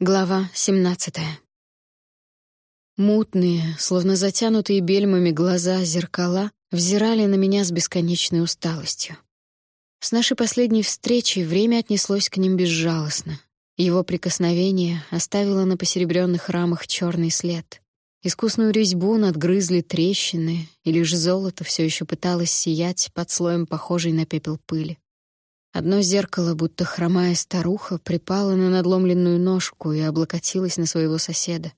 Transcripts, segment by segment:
Глава 17. Мутные, словно затянутые бельмами глаза зеркала взирали на меня с бесконечной усталостью. С нашей последней встречи время отнеслось к ним безжалостно. Его прикосновение оставило на посеребренных рамах черный след. Искусную резьбу надгрызли трещины, и лишь золото все еще пыталось сиять под слоем похожей на пепел пыли. Одно зеркало, будто хромая старуха, припало на надломленную ножку и облокотилось на своего соседа.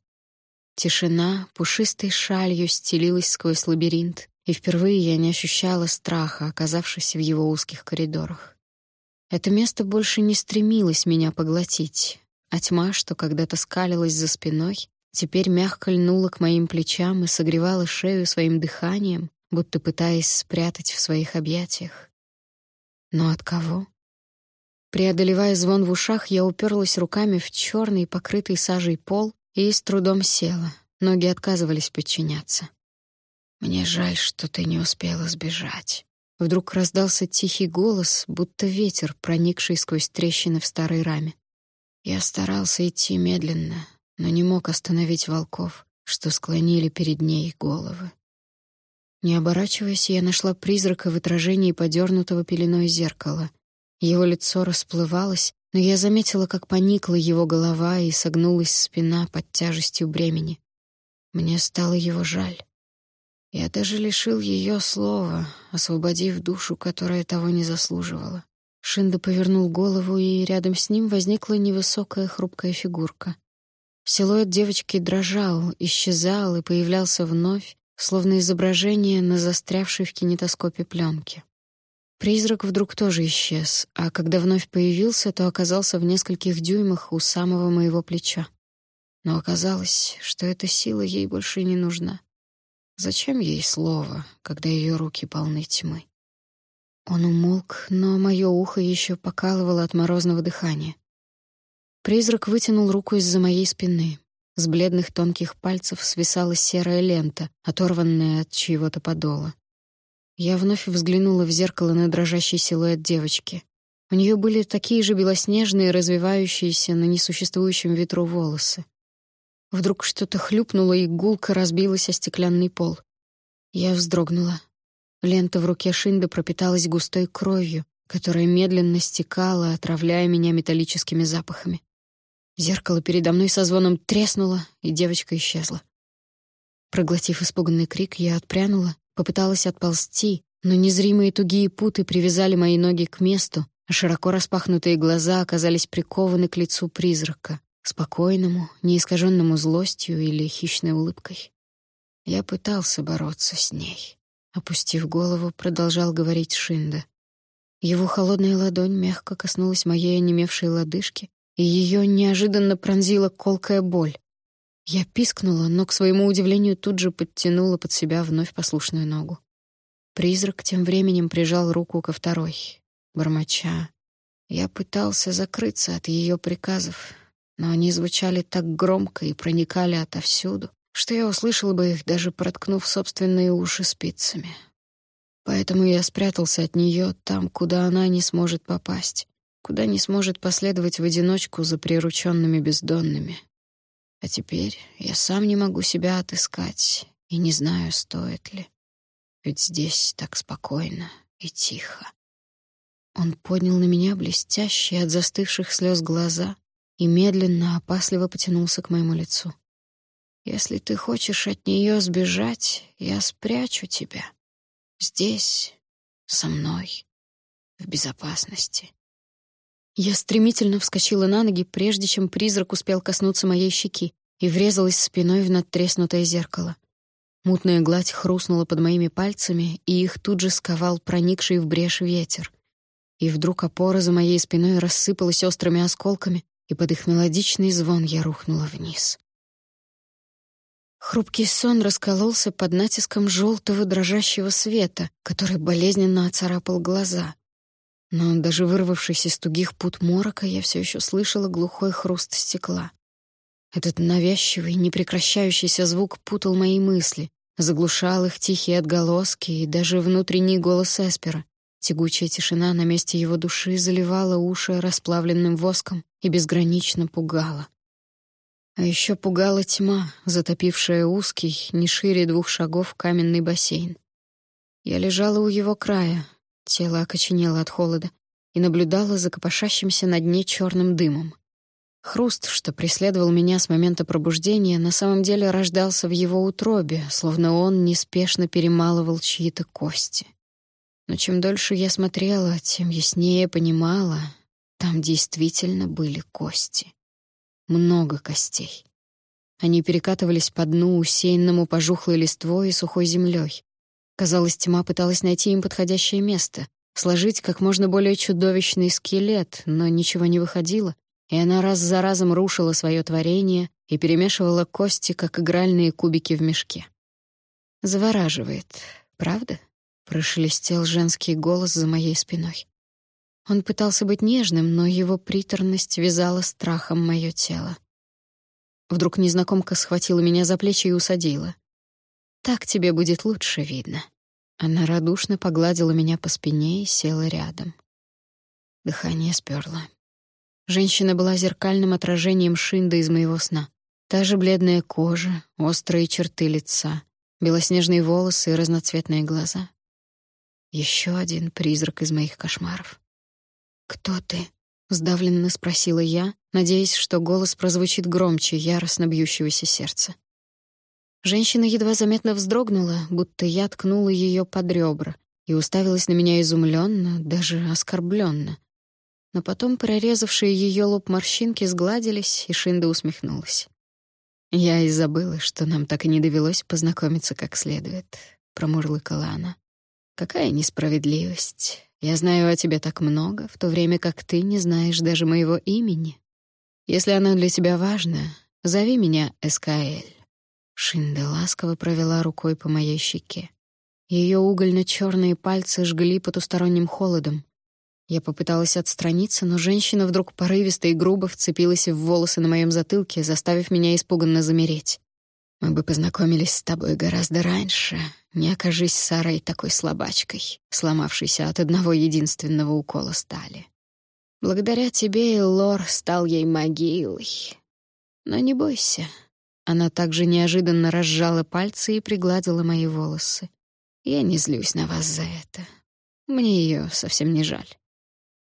Тишина пушистой шалью стелилась сквозь лабиринт, и впервые я не ощущала страха, оказавшись в его узких коридорах. Это место больше не стремилось меня поглотить, а тьма, что когда-то скалилась за спиной, теперь мягко льнула к моим плечам и согревала шею своим дыханием, будто пытаясь спрятать в своих объятиях. Но от кого? Преодолевая звон в ушах, я уперлась руками в черный, покрытый сажей пол и с трудом села. Ноги отказывались подчиняться. «Мне жаль, что ты не успела сбежать». Вдруг раздался тихий голос, будто ветер, проникший сквозь трещины в старой раме. Я старался идти медленно, но не мог остановить волков, что склонили перед ней головы. Не оборачиваясь, я нашла призрака в отражении подернутого пеленой зеркала. Его лицо расплывалось, но я заметила, как поникла его голова и согнулась спина под тяжестью бремени. Мне стало его жаль. Я даже лишил ее слова, освободив душу, которая того не заслуживала. Шинда повернул голову, и рядом с ним возникла невысокая хрупкая фигурка. Силуэт девочки дрожал, исчезал и появлялся вновь, словно изображение на застрявшей в кинетоскопе пленке. Призрак вдруг тоже исчез, а когда вновь появился, то оказался в нескольких дюймах у самого моего плеча. Но оказалось, что эта сила ей больше не нужна. Зачем ей слово, когда ее руки полны тьмы? Он умолк, но мое ухо еще покалывало от морозного дыхания. Призрак вытянул руку из-за моей спины. С бледных тонких пальцев свисала серая лента, оторванная от чьего-то подола. Я вновь взглянула в зеркало на дрожащий силуэт девочки. У нее были такие же белоснежные, развивающиеся на несуществующем ветру волосы. Вдруг что-то хлюпнуло, и гулко разбилось о стеклянный пол. Я вздрогнула. Лента в руке Шинда пропиталась густой кровью, которая медленно стекала, отравляя меня металлическими запахами. Зеркало передо мной со звоном треснуло, и девочка исчезла. Проглотив испуганный крик, я отпрянула, попыталась отползти, но незримые тугие путы привязали мои ноги к месту, а широко распахнутые глаза оказались прикованы к лицу призрака, спокойному, неискаженному злостью или хищной улыбкой. Я пытался бороться с ней. Опустив голову, продолжал говорить Шинда. Его холодная ладонь мягко коснулась моей онемевшей лодыжки, и ее неожиданно пронзила колкая боль. Я пискнула, но, к своему удивлению, тут же подтянула под себя вновь послушную ногу. Призрак тем временем прижал руку ко второй, бормоча. Я пытался закрыться от ее приказов, но они звучали так громко и проникали отовсюду, что я услышала бы их, даже проткнув собственные уши спицами. Поэтому я спрятался от нее там, куда она не сможет попасть, куда не сможет последовать в одиночку за прирученными бездонными. А теперь я сам не могу себя отыскать и не знаю, стоит ли. Ведь здесь так спокойно и тихо. Он поднял на меня блестящие от застывших слез глаза и медленно, опасливо потянулся к моему лицу. Если ты хочешь от нее сбежать, я спрячу тебя. Здесь, со мной, в безопасности. Я стремительно вскочила на ноги, прежде чем призрак успел коснуться моей щеки, и врезалась спиной в надтреснутое зеркало. Мутная гладь хрустнула под моими пальцами, и их тут же сковал проникший в брешь ветер. И вдруг опора за моей спиной рассыпалась острыми осколками, и под их мелодичный звон я рухнула вниз. Хрупкий сон раскололся под натиском желтого дрожащего света, который болезненно оцарапал глаза. Но даже вырвавшись из тугих пут морока, я все еще слышала глухой хруст стекла. Этот навязчивый, непрекращающийся звук путал мои мысли, заглушал их тихие отголоски и даже внутренний голос Эспера. Тягучая тишина на месте его души заливала уши расплавленным воском и безгранично пугала. А еще пугала тьма, затопившая узкий, не шире двух шагов каменный бассейн. Я лежала у его края, тело окоченело от холода, и наблюдала за копошащимся на дне черным дымом. Хруст, что преследовал меня с момента пробуждения, на самом деле рождался в его утробе, словно он неспешно перемалывал чьи-то кости. Но чем дольше я смотрела, тем яснее понимала, там действительно были кости. Много костей. Они перекатывались по дну, усеянному пожухлой листвой и сухой землей. Казалось, тьма пыталась найти им подходящее место, сложить как можно более чудовищный скелет, но ничего не выходило, и она раз за разом рушила свое творение и перемешивала кости, как игральные кубики в мешке. «Завораживает, правда?» — прошелестел женский голос за моей спиной. Он пытался быть нежным, но его приторность вязала страхом мое тело. Вдруг незнакомка схватила меня за плечи и усадила. «Так тебе будет лучше видно». Она радушно погладила меня по спине и села рядом. Дыхание сперло. Женщина была зеркальным отражением Шинда из моего сна. Та же бледная кожа, острые черты лица, белоснежные волосы и разноцветные глаза. Еще один призрак из моих кошмаров. «Кто ты?» — сдавленно спросила я, надеясь, что голос прозвучит громче яростно бьющегося сердца. Женщина едва заметно вздрогнула, будто я ткнула ее под ребра, и уставилась на меня изумленно, даже оскорбленно. Но потом прорезавшие ее лоб морщинки сгладились, и Шинда усмехнулась. «Я и забыла, что нам так и не довелось познакомиться как следует», — промурлыкала она. «Какая несправедливость. Я знаю о тебе так много, в то время как ты не знаешь даже моего имени. Если оно для тебя важно, зови меня Эскаэль. Шинда ласково провела рукой по моей щеке. Ее угольно черные пальцы жгли потусторонним холодом. Я попыталась отстраниться, но женщина вдруг порывисто и грубо вцепилась в волосы на моем затылке, заставив меня испуганно замереть. Мы бы познакомились с тобой гораздо раньше, не окажись Сарой такой слабачкой, сломавшейся от одного единственного укола стали. Благодаря тебе Эллор стал ей могилой. Но не бойся. Она также неожиданно разжала пальцы и пригладила мои волосы. Я не злюсь на вас за это. Мне ее совсем не жаль.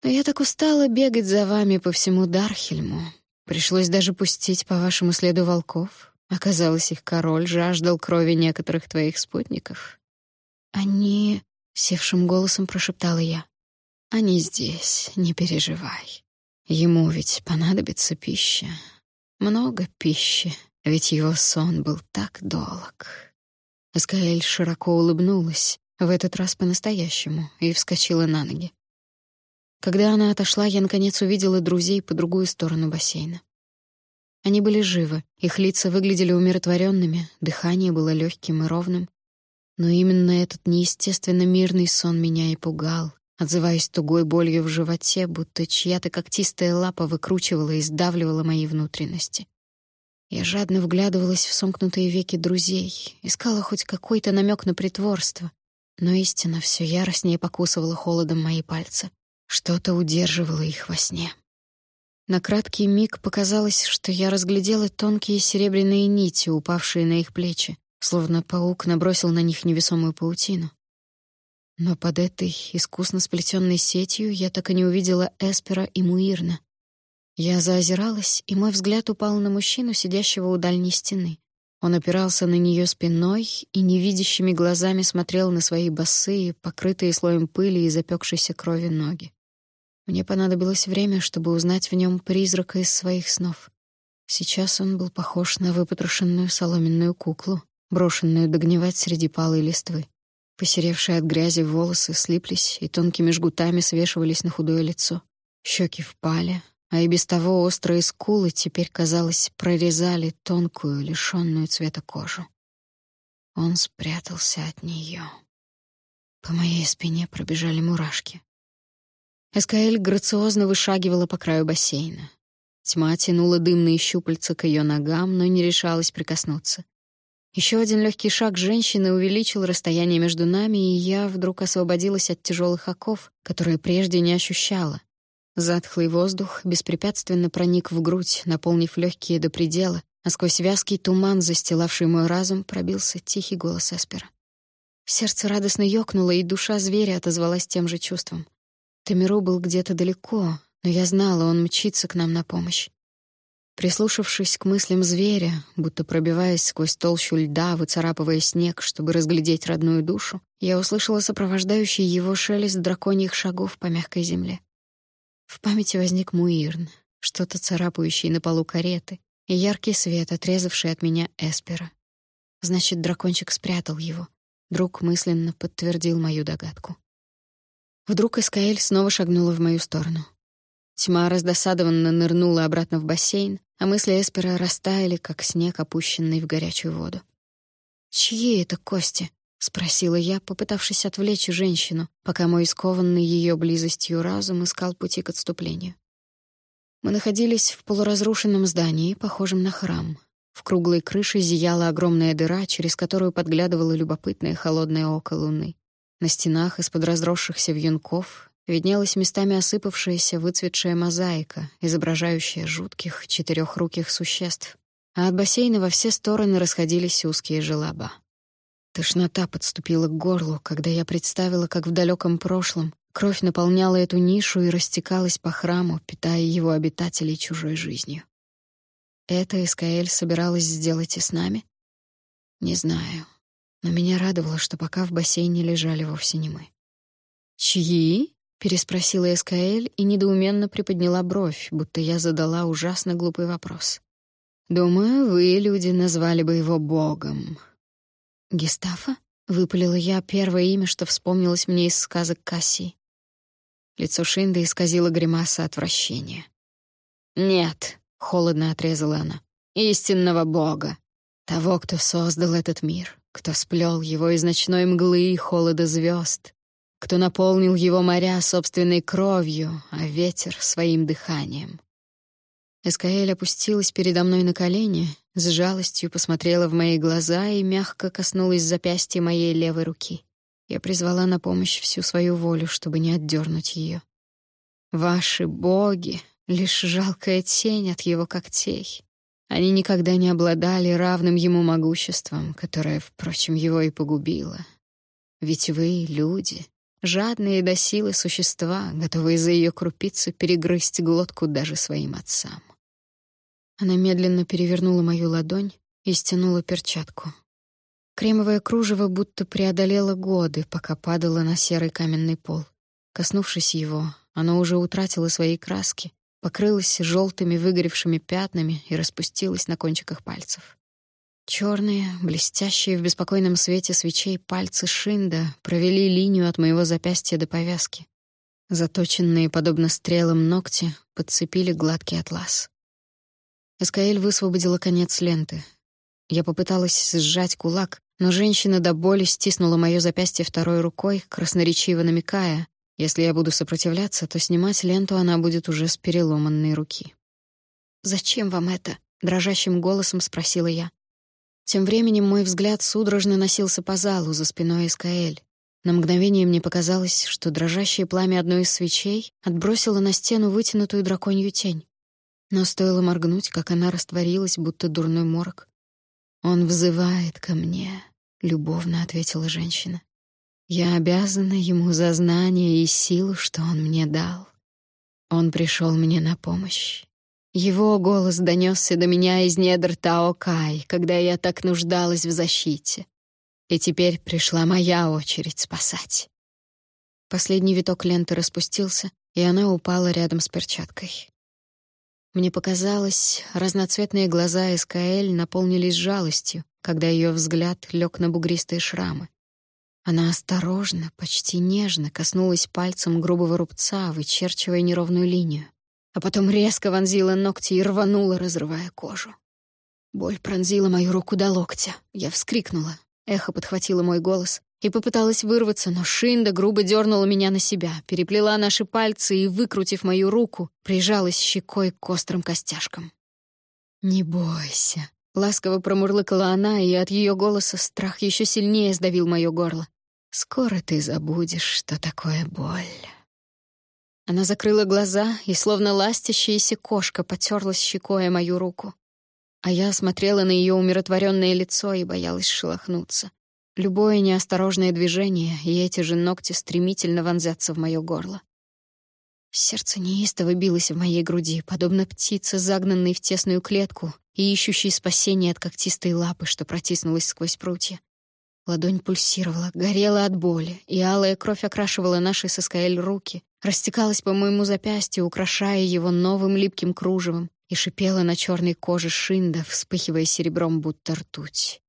Но я так устала бегать за вами по всему Дархельму. Пришлось даже пустить по вашему следу волков. Оказалось, их король жаждал крови некоторых твоих спутников. Они, севшим голосом прошептала я. Они здесь, не переживай. Ему ведь понадобится пища. Много пищи, ведь его сон был так долг. Эскаэль широко улыбнулась, в этот раз по-настоящему, и вскочила на ноги. Когда она отошла, я наконец увидела друзей по другую сторону бассейна. Они были живы, их лица выглядели умиротворенными, дыхание было легким и ровным. Но именно этот неестественно мирный сон меня и пугал, отзываясь тугой болью в животе, будто чья-то когтистая лапа выкручивала и сдавливала мои внутренности. Я жадно вглядывалась в сомкнутые веки друзей, искала хоть какой-то намек на притворство, но истина все яростнее покусывала холодом мои пальцы. Что-то удерживало их во сне. На краткий миг показалось, что я разглядела тонкие серебряные нити, упавшие на их плечи, словно паук набросил на них невесомую паутину. Но под этой искусно сплетенной сетью я так и не увидела Эспера и Муирна. Я заозиралась, и мой взгляд упал на мужчину, сидящего у дальней стены. Он опирался на нее спиной и невидящими глазами смотрел на свои босые, покрытые слоем пыли и запекшейся крови ноги. Мне понадобилось время, чтобы узнать в нем призрака из своих снов. Сейчас он был похож на выпотрошенную соломенную куклу, брошенную догнивать среди палой листвы. Посеревшие от грязи волосы слиплись и тонкими жгутами свешивались на худое лицо. Щеки впали, а и без того острые скулы теперь, казалось, прорезали тонкую, лишенную цвета кожу. Он спрятался от нее. По моей спине пробежали мурашки. Эскаэль грациозно вышагивала по краю бассейна. Тьма тянула дымные щупальца к ее ногам, но не решалась прикоснуться. Еще один легкий шаг женщины увеличил расстояние между нами, и я вдруг освободилась от тяжелых оков, которые прежде не ощущала. Затхлый воздух беспрепятственно проник в грудь, наполнив легкие до предела, а сквозь вязкий туман, застилавший мой разум, пробился тихий голос Эспера. Сердце радостно ёкнуло, и душа зверя отозвалась тем же чувством. Тамиру был где-то далеко, но я знала, он мчится к нам на помощь. Прислушавшись к мыслям зверя, будто пробиваясь сквозь толщу льда, выцарапывая снег, чтобы разглядеть родную душу, я услышала сопровождающий его шелест драконьих шагов по мягкой земле. В памяти возник Муирн, что-то царапающее на полу кареты, и яркий свет, отрезавший от меня Эспера. Значит, дракончик спрятал его. Друг мысленно подтвердил мою догадку. Вдруг Эскаэль снова шагнула в мою сторону. Тьма раздосадованно нырнула обратно в бассейн, а мысли Эспера растаяли, как снег, опущенный в горячую воду. «Чьи это кости?» — спросила я, попытавшись отвлечь женщину, пока мой скованный ее близостью разум искал пути к отступлению. Мы находились в полуразрушенном здании, похожем на храм. В круглой крыше зияла огромная дыра, через которую подглядывало любопытное холодное око луны. На стенах из-под разросшихся вьюнков виднелась местами осыпавшаяся выцветшая мозаика, изображающая жутких четырехруких существ, а от бассейна во все стороны расходились узкие желоба. Тошнота подступила к горлу, когда я представила, как в далеком прошлом кровь наполняла эту нишу и растекалась по храму, питая его обитателей чужой жизнью. Это Искаэль собиралась сделать и с нами? Не знаю, но меня радовало, что пока в бассейне лежали вовсе не мы. «Чьи?» переспросила Эскаэль и недоуменно приподняла бровь, будто я задала ужасно глупый вопрос. Думаю, вы, люди, назвали бы его богом. Гестафа? выпалила я первое имя, что вспомнилось мне из сказок Кассии. Лицо Шинды исказило гримаса отвращения. Нет, холодно отрезала она. Истинного бога, того, кто создал этот мир, кто сплел его из ночной мглы и холода звезд, кто наполнил его моря собственной кровью, а ветер — своим дыханием. Эскаэль опустилась передо мной на колени, с жалостью посмотрела в мои глаза и мягко коснулась запястья моей левой руки. Я призвала на помощь всю свою волю, чтобы не отдернуть ее. Ваши боги — лишь жалкая тень от его когтей. Они никогда не обладали равным ему могуществом, которое, впрочем, его и погубило. Ведь вы, люди, Жадные до силы существа, готовые за ее крупицу перегрызть глотку даже своим отцам. Она медленно перевернула мою ладонь и стянула перчатку. Кремовое кружево будто преодолело годы, пока падало на серый каменный пол. Коснувшись его, оно уже утратило свои краски, покрылось желтыми выгоревшими пятнами и распустилось на кончиках пальцев. Черные, блестящие в беспокойном свете свечей пальцы Шинда провели линию от моего запястья до повязки. Заточенные, подобно стрелам ногти, подцепили гладкий атлас. Эскаэль высвободила конец ленты. Я попыталась сжать кулак, но женщина до боли стиснула моё запястье второй рукой, красноречиво намекая, если я буду сопротивляться, то снимать ленту она будет уже с переломанной руки. «Зачем вам это?» — дрожащим голосом спросила я. Тем временем мой взгляд судорожно носился по залу за спиной Искаэль. На мгновение мне показалось, что дрожащее пламя одной из свечей отбросило на стену вытянутую драконью тень. Но стоило моргнуть, как она растворилась, будто дурной морок. «Он взывает ко мне», — любовно ответила женщина. «Я обязана ему за знание и силу, что он мне дал. Он пришел мне на помощь. Его голос донесся до меня из недр Таокай, когда я так нуждалась в защите. И теперь пришла моя очередь спасать. Последний виток ленты распустился, и она упала рядом с перчаткой. Мне показалось, разноцветные глаза Эскаэль наполнились жалостью, когда ее взгляд лег на бугристые шрамы. Она осторожно, почти нежно коснулась пальцем грубого рубца, вычерчивая неровную линию а потом резко вонзила ногти и рванула, разрывая кожу. Боль пронзила мою руку до локтя. Я вскрикнула. Эхо подхватило мой голос и попыталась вырваться, но Шинда грубо дернула меня на себя, переплела наши пальцы и, выкрутив мою руку, прижалась щекой к острым костяшкам. «Не бойся», — ласково промурлыкала она, и от ее голоса страх еще сильнее сдавил мое горло. «Скоро ты забудешь, что такое боль». Она закрыла глаза и, словно ластящаяся кошка, потерлась щекой мою руку. а я смотрела на ее умиротворенное лицо и боялась шелохнуться. Любое неосторожное движение, и эти же ногти стремительно вонзятся в моё горло. Сердце неистово билось в моей груди, подобно птице, загнанной в тесную клетку и ищущей спасения от когтистой лапы, что протиснулась сквозь прутья. Ладонь пульсировала, горела от боли, и алая кровь окрашивала наши с Эскаэль руки, растекалась по моему запястью, украшая его новым липким кружевом, и шипела на черной коже шинда, вспыхивая серебром, будто ртуть.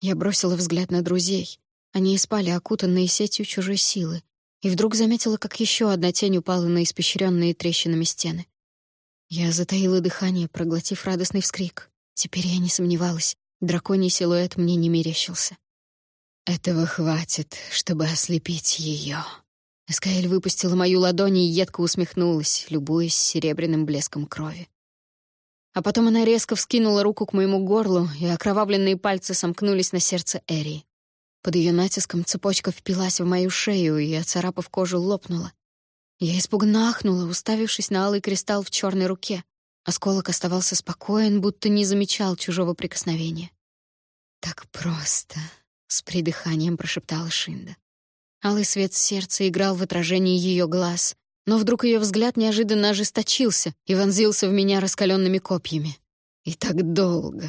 Я бросила взгляд на друзей. Они спали, окутанные сетью чужой силы, и вдруг заметила, как еще одна тень упала на испещренные трещинами стены. Я затаила дыхание, проглотив радостный вскрик. Теперь я не сомневалась, драконий силуэт мне не мерещился. «Этого хватит, чтобы ослепить ее. Эскаэль выпустила мою ладонь и едко усмехнулась, любуясь серебряным блеском крови. А потом она резко вскинула руку к моему горлу, и окровавленные пальцы сомкнулись на сердце Эри. Под ее натиском цепочка впилась в мою шею и, оцарапав кожу, лопнула. Я испуганно ахнула, уставившись на алый кристалл в черной руке. Осколок оставался спокоен, будто не замечал чужого прикосновения. «Так просто», — с придыханием прошептала Шинда. Алый свет сердца играл в отражении ее глаз, но вдруг ее взгляд неожиданно ожесточился и вонзился в меня раскаленными копьями. И так долго.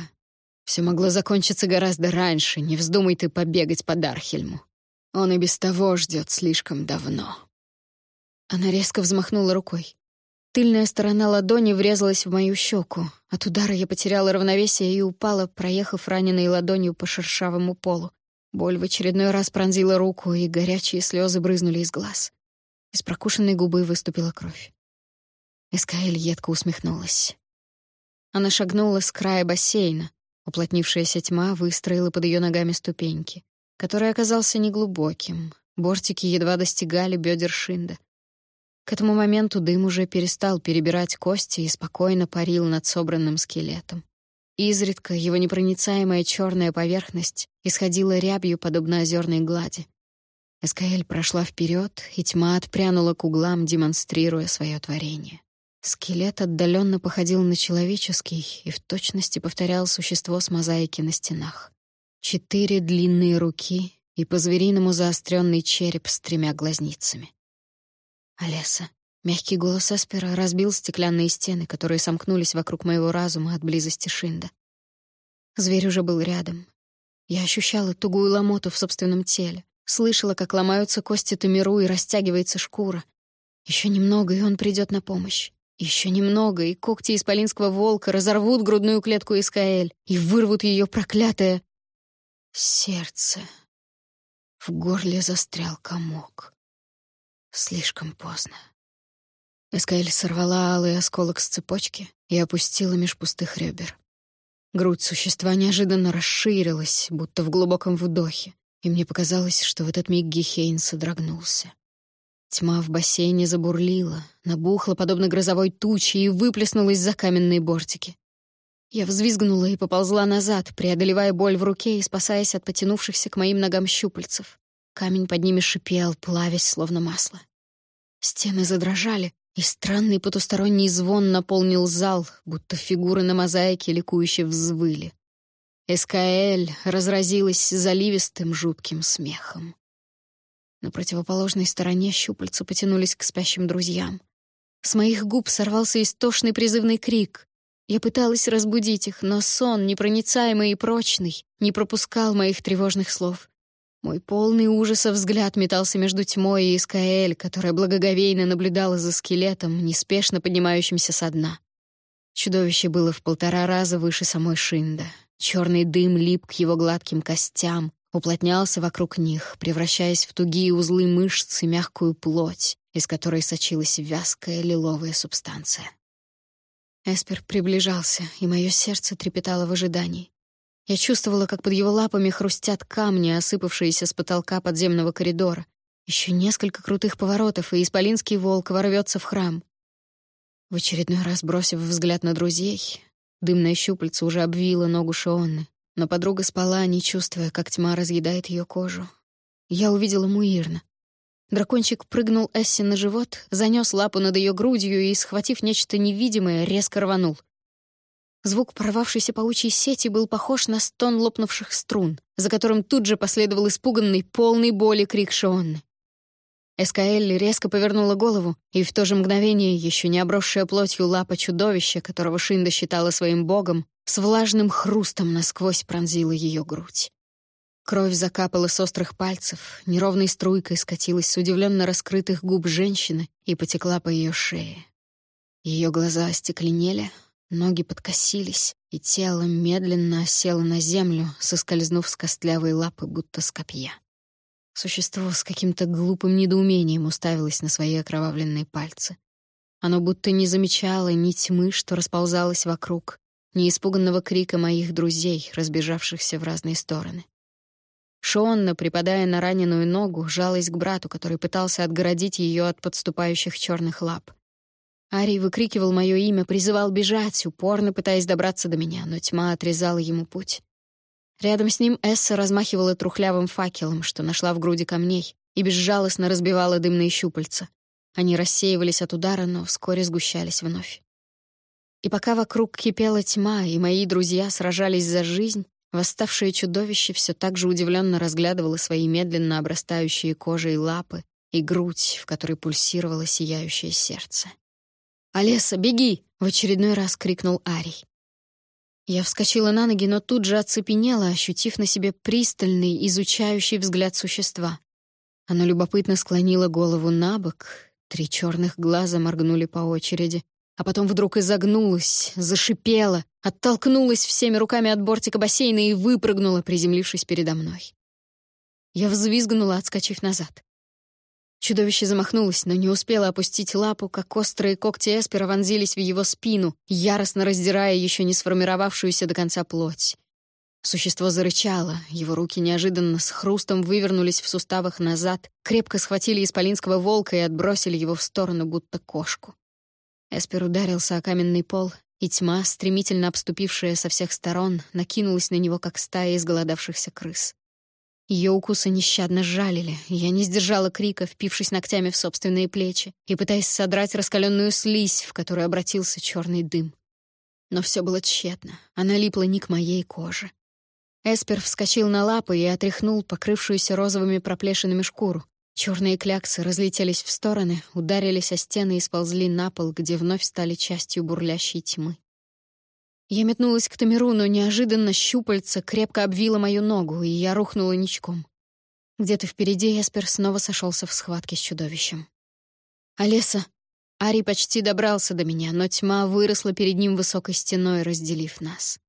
Все могло закончиться гораздо раньше, не вздумай ты побегать по Дархельму. Он и без того ждет слишком давно. Она резко взмахнула рукой. Тыльная сторона ладони врезалась в мою щеку. От удара я потеряла равновесие и упала, проехав раненой ладонью по шершавому полу. Боль в очередной раз пронзила руку, и горячие слезы брызнули из глаз. Из прокушенной губы выступила кровь. Эскаэль едко усмехнулась. Она шагнула с края бассейна. Уплотнившаяся тьма выстроила под ее ногами ступеньки, который оказался неглубоким. Бортики едва достигали бедер Шинда. К этому моменту дым уже перестал перебирать кости и спокойно парил над собранным скелетом. Изредка его непроницаемая черная поверхность исходила рябью, подобно озерной глади. Эскаэль прошла вперед, и тьма отпрянула к углам, демонстрируя свое творение. Скелет отдаленно походил на человеческий и в точности повторял существо с мозаики на стенах. Четыре длинные руки и по-звериному заостренный череп с тремя глазницами. Олеса. Мягкий голос Эспера разбил стеклянные стены, которые сомкнулись вокруг моего разума от близости Шинда. Зверь уже был рядом. Я ощущала тугую ломоту в собственном теле, Слышала, как ломаются кости Тамиру и растягивается шкура. Еще немного, и он придет на помощь. Еще немного, и когти исполинского волка разорвут грудную клетку Искаэль и вырвут ее проклятое сердце. В горле застрял комок. Слишком поздно. Эскаэль сорвала алый осколок с цепочки и опустила меж пустых ребер. Грудь существа неожиданно расширилась, будто в глубоком вдохе и мне показалось, что в этот миг Гихейн содрогнулся. Тьма в бассейне забурлила, набухла, подобно грозовой туче, и выплеснулась за каменные бортики. Я взвизгнула и поползла назад, преодолевая боль в руке и спасаясь от потянувшихся к моим ногам щупальцев. Камень под ними шипел, плавясь, словно масло. Стены задрожали, и странный потусторонний звон наполнил зал, будто фигуры на мозаике ликующе взвыли. Эскаэль разразилась заливистым жутким смехом. На противоположной стороне щупальца потянулись к спящим друзьям. С моих губ сорвался истошный призывный крик. Я пыталась разбудить их, но сон, непроницаемый и прочный, не пропускал моих тревожных слов. Мой полный ужаса взгляд метался между тьмой и Искаэль, которая благоговейно наблюдала за скелетом, неспешно поднимающимся со дна. Чудовище было в полтора раза выше самой Шинда, Черный дым лип к его гладким костям, уплотнялся вокруг них, превращаясь в тугие узлы мышц и мягкую плоть, из которой сочилась вязкая лиловая субстанция. Эспер приближался, и мое сердце трепетало в ожидании. Я чувствовала, как под его лапами хрустят камни, осыпавшиеся с потолка подземного коридора. Еще несколько крутых поворотов, и исполинский волк ворвется в храм. В очередной раз бросив взгляд на друзей, Дымное щупальце уже обвило ногу Шионны, но подруга спала, не чувствуя, как тьма разъедает ее кожу. Я увидела Муирна. Дракончик прыгнул Эсси на живот, занес лапу над ее грудью и, схватив нечто невидимое, резко рванул. Звук порвавшейся паучьей сети был похож на стон лопнувших струн, за которым тут же последовал испуганный, полный боли крик Шионны. Эскаэль резко повернула голову, и в то же мгновение еще не обросшая плотью лапа чудовища, которого Шинда считала своим богом, с влажным хрустом насквозь пронзила ее грудь. Кровь закапала с острых пальцев, неровной струйкой скатилась с удивленно раскрытых губ женщины и потекла по ее шее. Ее глаза остекленели, ноги подкосились, и тело медленно осело на землю, соскользнув с костлявой лапы, будто с копья. Существо с каким-то глупым недоумением уставилось на свои окровавленные пальцы. Оно будто не замечало ни тьмы, что расползалась вокруг, ни испуганного крика моих друзей, разбежавшихся в разные стороны. Шонна, припадая на раненую ногу, жалась к брату, который пытался отгородить ее от подступающих черных лап. Арий выкрикивал мое имя, призывал бежать, упорно пытаясь добраться до меня, но тьма отрезала ему путь. Рядом с ним Эсса размахивала трухлявым факелом, что нашла в груди камней, и безжалостно разбивала дымные щупальца. Они рассеивались от удара, но вскоре сгущались вновь. И пока вокруг кипела тьма, и мои друзья сражались за жизнь, восставшее чудовище все так же удивленно разглядывало свои медленно обрастающие кожей лапы и грудь, в которой пульсировало сияющее сердце. «Алеса, беги!» — в очередной раз крикнул Арий. Я вскочила на ноги, но тут же оцепенела, ощутив на себе пристальный, изучающий взгляд существа. Оно любопытно склонило голову на бок, три черных глаза моргнули по очереди, а потом вдруг изогнулось, зашипело, оттолкнулось всеми руками от бортика бассейна и выпрыгнуло, приземлившись передо мной. Я взвизгнула, отскочив назад. Чудовище замахнулось, но не успело опустить лапу, как острые когти Эспера вонзились в его спину, яростно раздирая еще не сформировавшуюся до конца плоть. Существо зарычало, его руки неожиданно с хрустом вывернулись в суставах назад, крепко схватили исполинского волка и отбросили его в сторону, будто кошку. Эспер ударился о каменный пол, и тьма, стремительно обступившая со всех сторон, накинулась на него, как стая изголодавшихся крыс. Ее укусы нещадно жалили, я не сдержала крика, впившись ногтями в собственные плечи и пытаясь содрать раскаленную слизь, в которую обратился черный дым. Но все было тщетно, она липла не к моей коже. Эспер вскочил на лапы и отряхнул покрывшуюся розовыми проплешинами шкуру. Черные кляксы разлетелись в стороны, ударились о стены и сползли на пол, где вновь стали частью бурлящей тьмы. Я метнулась к Тамиру, но неожиданно щупальца крепко обвила мою ногу, и я рухнула ничком. Где-то впереди Эспер снова сошелся в схватке с чудовищем. «Алеса!» Ари почти добрался до меня, но тьма выросла перед ним высокой стеной, разделив нас.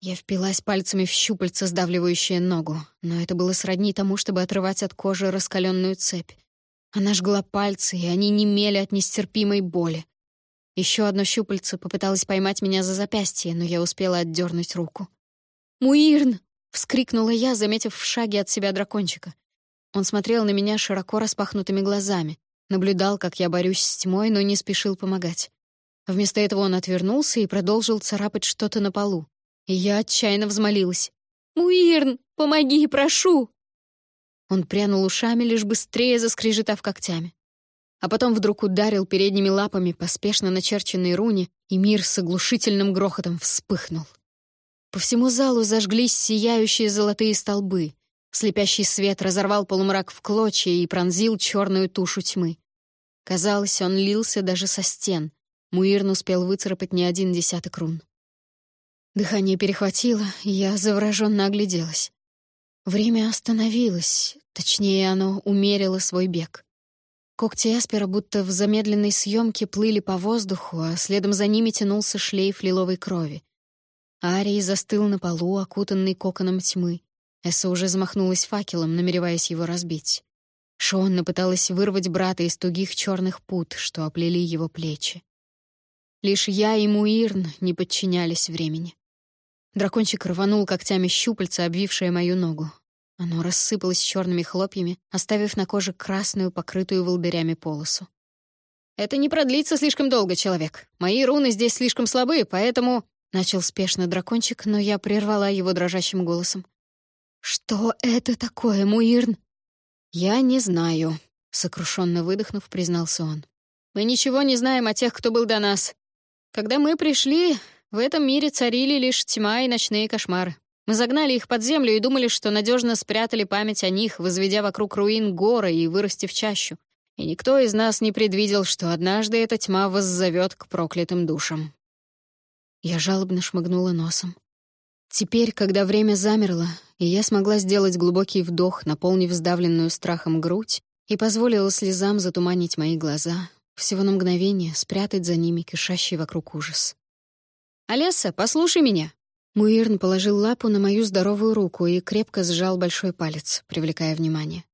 Я впилась пальцами в щупальца, сдавливающее ногу, но это было сродни тому, чтобы отрывать от кожи раскаленную цепь. Она жгла пальцы, и они немели от нестерпимой боли. Еще одно щупальце попыталось поймать меня за запястье, но я успела отдернуть руку. «Муирн!» — вскрикнула я, заметив в шаге от себя дракончика. Он смотрел на меня широко распахнутыми глазами, наблюдал, как я борюсь с тьмой, но не спешил помогать. Вместо этого он отвернулся и продолжил царапать что-то на полу. И я отчаянно взмолилась. «Муирн, помоги, прошу!» Он прянул ушами, лишь быстрее заскрежетав когтями а потом вдруг ударил передними лапами по спешно начерченной руне, и мир с оглушительным грохотом вспыхнул. По всему залу зажглись сияющие золотые столбы. Слепящий свет разорвал полумрак в клочья и пронзил черную тушу тьмы. Казалось, он лился даже со стен. Муирн успел выцарапать не один десяток рун. Дыхание перехватило, и я завороженно огляделась. Время остановилось, точнее, оно умерило свой бег. Когти Эспера будто в замедленной съемке плыли по воздуху, а следом за ними тянулся шлейф лиловой крови. Арий застыл на полу, окутанный коконом тьмы. Эсса уже замахнулась факелом, намереваясь его разбить. Шонна пыталась вырвать брата из тугих черных пут, что оплели его плечи. Лишь я и Муирн не подчинялись времени. Дракончик рванул когтями щупальца, обвившее мою ногу. Оно рассыпалось черными хлопьями, оставив на коже красную, покрытую волдырями полосу. «Это не продлится слишком долго, человек. Мои руны здесь слишком слабые, поэтому...» Начал спешно дракончик, но я прервала его дрожащим голосом. «Что это такое, Муирн?» «Я не знаю», — сокрушенно выдохнув, признался он. «Мы ничего не знаем о тех, кто был до нас. Когда мы пришли, В этом мире царили лишь тьма и ночные кошмары. Мы загнали их под землю и думали, что надежно спрятали память о них, возведя вокруг руин горы и вырастив чащу. И никто из нас не предвидел, что однажды эта тьма воззовет к проклятым душам. Я жалобно шмыгнула носом. Теперь, когда время замерло, и я смогла сделать глубокий вдох, наполнив сдавленную страхом грудь, и позволила слезам затуманить мои глаза, всего на мгновение спрятать за ними кишащий вокруг ужас. «Олеса, послушай меня!» Муирн положил лапу на мою здоровую руку и крепко сжал большой палец, привлекая внимание.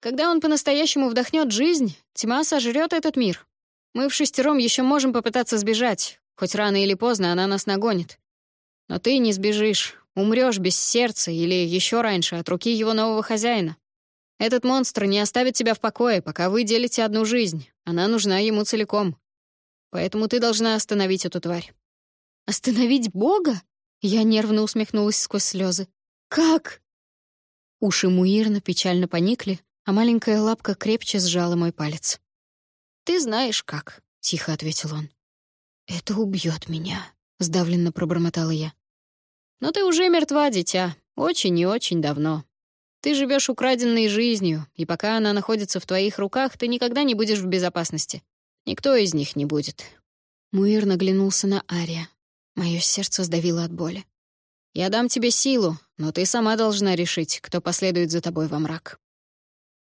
Когда он по-настоящему вдохнет жизнь, тьма сожрет этот мир. Мы в шестером еще можем попытаться сбежать, хоть рано или поздно она нас нагонит. Но ты не сбежишь, умрешь без сердца или еще раньше от руки его нового хозяина. Этот монстр не оставит тебя в покое, пока вы делите одну жизнь. Она нужна ему целиком. Поэтому ты должна остановить эту тварь. Остановить Бога? Я нервно усмехнулась сквозь слезы. Как? Уши Муирна печально поникли, а маленькая лапка крепче сжала мой палец. «Ты знаешь как», — тихо ответил он. «Это убьет меня», — сдавленно пробормотала я. «Но ты уже мертва, дитя, очень и очень давно. Ты живешь украденной жизнью, и пока она находится в твоих руках, ты никогда не будешь в безопасности. Никто из них не будет». Муир наглянулся на Ария. Моё сердце сдавило от боли. «Я дам тебе силу, но ты сама должна решить, кто последует за тобой во мрак».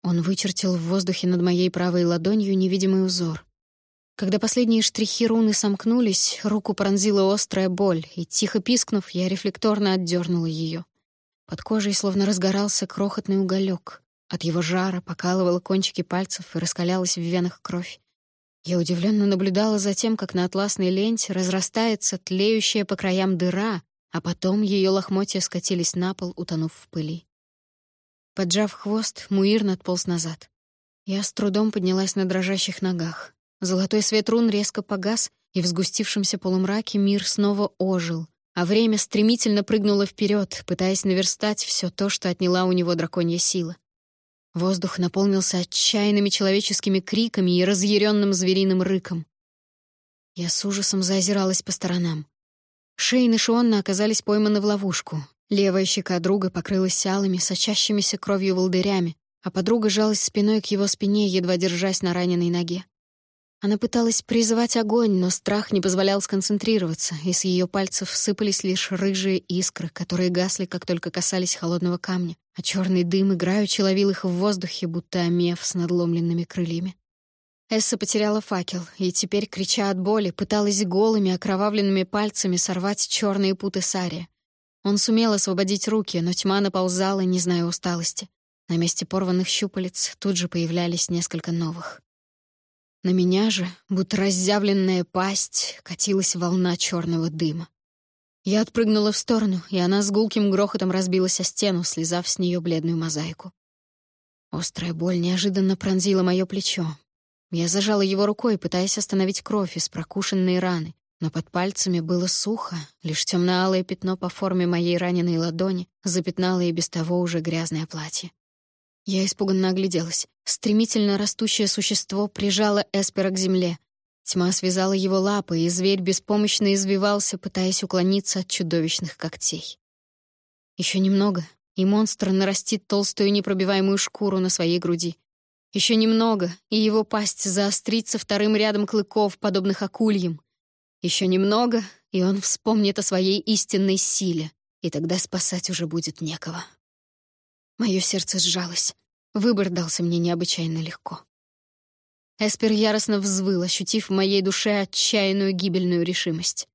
Он вычертил в воздухе над моей правой ладонью невидимый узор. Когда последние штрихи руны сомкнулись, руку пронзила острая боль, и, тихо пискнув, я рефлекторно отдернула ее. Под кожей словно разгорался крохотный уголек. От его жара покалывало кончики пальцев и раскалялась в венах кровь. Я удивленно наблюдала за тем, как на атласной ленте разрастается тлеющая по краям дыра, а потом ее лохмотья скатились на пол, утонув в пыли. Поджав хвост, Муир надполз назад. Я с трудом поднялась на дрожащих ногах. Золотой свет рун резко погас, и в сгустившемся полумраке мир снова ожил, а время стремительно прыгнуло вперед, пытаясь наверстать все то, что отняла у него драконья сила. Воздух наполнился отчаянными человеческими криками и разъяренным звериным рыком. Я с ужасом заозиралась по сторонам. Шейн и Шионна оказались пойманы в ловушку, Левая щека друга покрылась алыми, сочащимися кровью волдырями, а подруга жалась спиной к его спине, едва держась на раненой ноге. Она пыталась призывать огонь, но страх не позволял сконцентрироваться, и с ее пальцев сыпались лишь рыжие искры, которые гасли, как только касались холодного камня, а черный дым играючи ловил их в воздухе, будто омев с надломленными крыльями. Эсса потеряла факел и теперь, крича от боли, пыталась голыми окровавленными пальцами сорвать черные путы Сария. Он сумел освободить руки, но тьма наползала, не зная усталости. На месте порванных щупалец тут же появлялись несколько новых. На меня же, будто разъявленная пасть, катилась волна черного дыма. Я отпрыгнула в сторону, и она с гулким грохотом разбилась о стену, слезав с нее бледную мозаику. Острая боль неожиданно пронзила мое плечо. Я зажала его рукой, пытаясь остановить кровь из прокушенной раны, но под пальцами было сухо, лишь темно-алое пятно по форме моей раненой ладони запятнало и без того уже грязное платье. Я испуганно огляделась. Стремительно растущее существо прижало Эспера к земле. Тьма связала его лапы, и зверь беспомощно извивался, пытаясь уклониться от чудовищных когтей. Еще немного, и монстр нарастит толстую непробиваемую шкуру на своей груди. Еще немного, и его пасть заострится вторым рядом клыков, подобных акульям. Еще немного, и он вспомнит о своей истинной силе, и тогда спасать уже будет некого. Мое сердце сжалось. Выбор дался мне необычайно легко. Эспер яростно взвыл, ощутив в моей душе отчаянную гибельную решимость.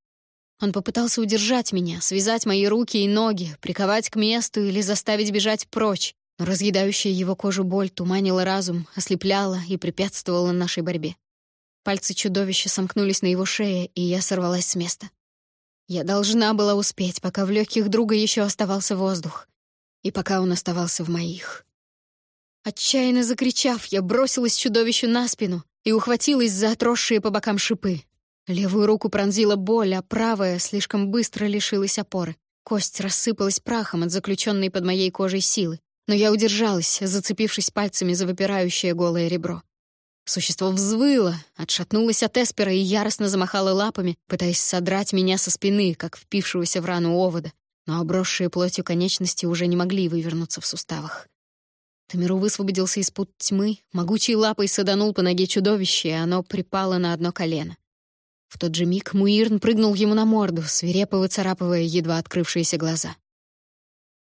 Он попытался удержать меня, связать мои руки и ноги, приковать к месту или заставить бежать прочь, но разъедающая его кожу боль туманила разум, ослепляла и препятствовала нашей борьбе. Пальцы чудовища сомкнулись на его шее, и я сорвалась с места. Я должна была успеть, пока в легких друга еще оставался воздух, и пока он оставался в моих. Отчаянно закричав, я бросилась чудовищу на спину и ухватилась за отросшие по бокам шипы. Левую руку пронзила боль, а правая слишком быстро лишилась опоры. Кость рассыпалась прахом от заключенной под моей кожей силы, но я удержалась, зацепившись пальцами за выпирающее голое ребро. Существо взвыло, отшатнулось от Эспера и яростно замахало лапами, пытаясь содрать меня со спины, как впившегося в рану овода, но обросшие плотью конечности уже не могли вывернуться в суставах. Тамиру высвободился из пут тьмы, могучей лапой саданул по ноге чудовище, и оно припало на одно колено. В тот же миг Муирн прыгнул ему на морду, свирепо выцарапывая едва открывшиеся глаза.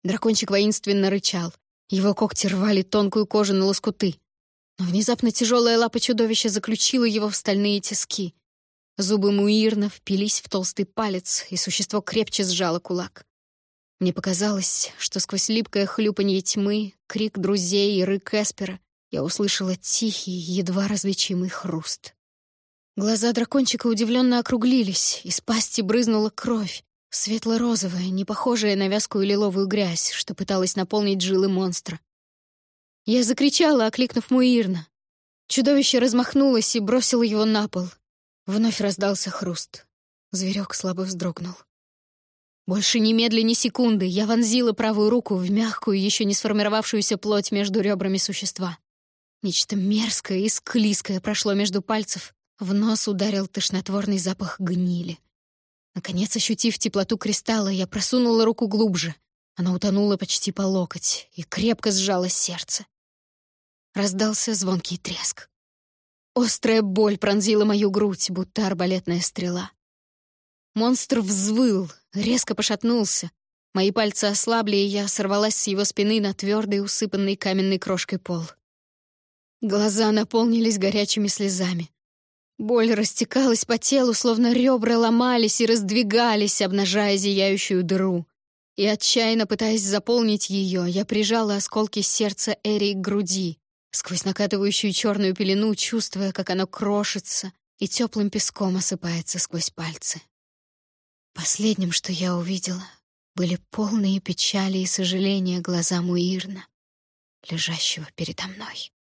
Дракончик воинственно рычал. Его когти рвали тонкую кожу на лоскуты. Но внезапно тяжелая лапа чудовища заключила его в стальные тиски. Зубы Муирна впились в толстый палец, и существо крепче сжало кулак. Мне показалось, что сквозь липкое хлюпанье тьмы, крик друзей и рык Эспера я услышала тихий, едва различимый хруст. Глаза дракончика удивленно округлились, из пасти брызнула кровь, светло-розовая, не похожая на вязкую лиловую грязь, что пыталась наполнить жилы монстра. Я закричала, окликнув Муирна. Чудовище размахнулось и бросило его на пол. Вновь раздался хруст. Зверек слабо вздрогнул. Больше ни медли, ни секунды я вонзила правую руку в мягкую, еще не сформировавшуюся плоть между ребрами существа. Нечто мерзкое и склизкое прошло между пальцев. В нос ударил тошнотворный запах гнили. Наконец, ощутив теплоту кристалла, я просунула руку глубже. Она утонула почти по локоть и крепко сжала сердце. Раздался звонкий треск. Острая боль пронзила мою грудь, будто арбалетная стрела. Монстр взвыл, резко пошатнулся. Мои пальцы ослабли, и я сорвалась с его спины на твердый, усыпанный каменной крошкой пол. Глаза наполнились горячими слезами. Боль растекалась по телу, словно ребра ломались и раздвигались, обнажая зияющую дыру. И отчаянно пытаясь заполнить ее, я прижала осколки сердца Эри к груди, сквозь накатывающую черную пелену, чувствуя, как оно крошится и теплым песком осыпается сквозь пальцы. Последним, что я увидела, были полные печали и сожаления глаза Муирна, лежащего передо мной.